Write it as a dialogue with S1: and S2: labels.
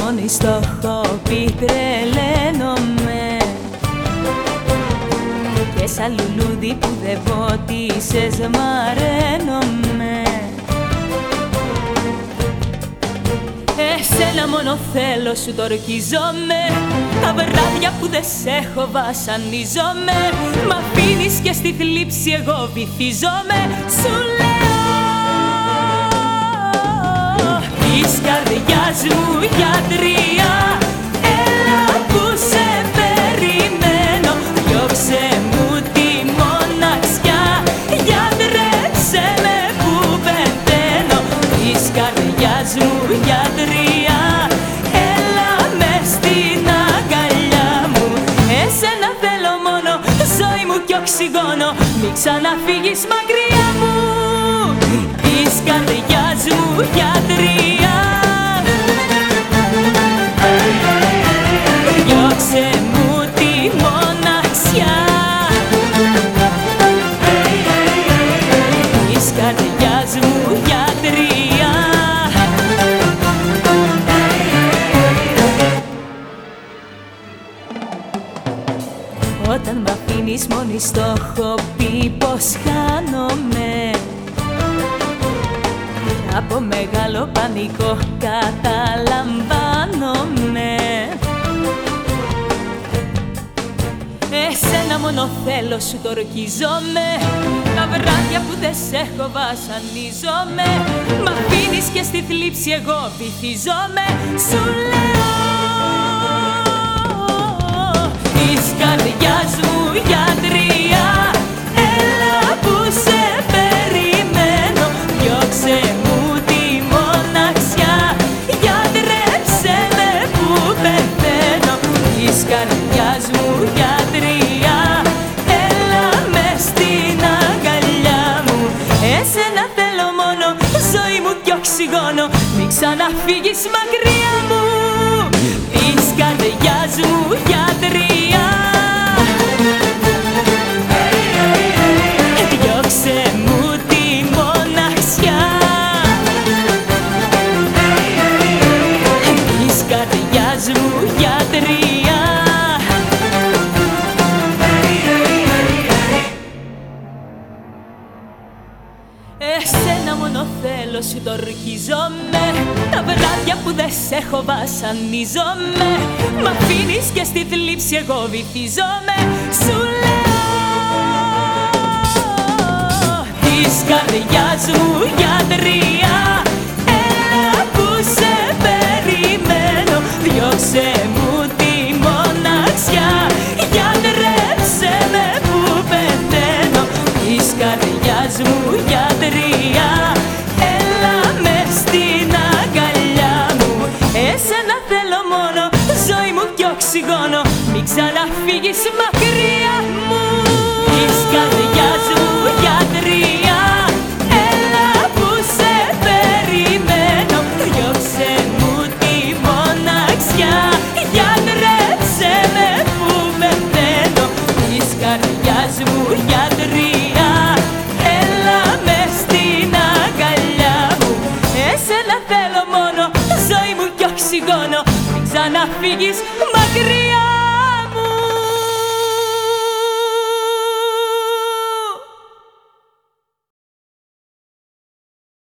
S1: μόνη το έχω πει τρελαίνομαι. Και σαν λουλούδι που δεν πότισες μαραίνομαι Εσένα μόνο θέλω σου το ορκιζόμαι Τα βράδια που δεν σε έχω βασανίζομαι. Μ' αφήνεις και στη θλίψη εγώ βυθίζομαι. Σου οξυγόνο Μην ξαναφύγεις μακριά μου Της καρδιάς μου γιατρία Όταν μ' αφήνεις μόνη στο έχω πει πως χάνομαι. Κι από μεγάλο πανικό καταλαμβάνομαι. Εσένα μόνο θέλω σου το ορκιζόμαι Τα βράδια που δεν σε έχω βασανίζομαι. Μ' αφήνεις και στη θλίψη εγώ βυθίζομαι. Σου λέω καρδιάς μου γιατρία Έλα με στην αγκαλιά μου. Εσένα θέλω μόνο Ζωή μου κι οξυγόνο. Μην ξαναφύγεις μακριά μου. Της καρδιάς μου γιατρία Εσένα μόνο θέλω σου το ορκιζόμαι Τα βράδια που δεν σε έχω βασανίζομαι. Μ' αφήνεις και στη θλίψη εγώ βυθίζομαι. Σου λέω Της καρδιάς μου μου κι οξυγόνο Μην ξαναφύγεις μακριά μου. Της καρδιάς μου γιατρία. Έλα που σε περιμένω. Διώξε μου τη μοναξιά. Γιατρέψε με που πεθαίνω Της καρδιάς μου γιατρία. Έλα με στην αγκαλιά μου. Εσένα θέλω μόνο Ζωή μου κι οξυγόνο Μην ξαναφύγεις μακριά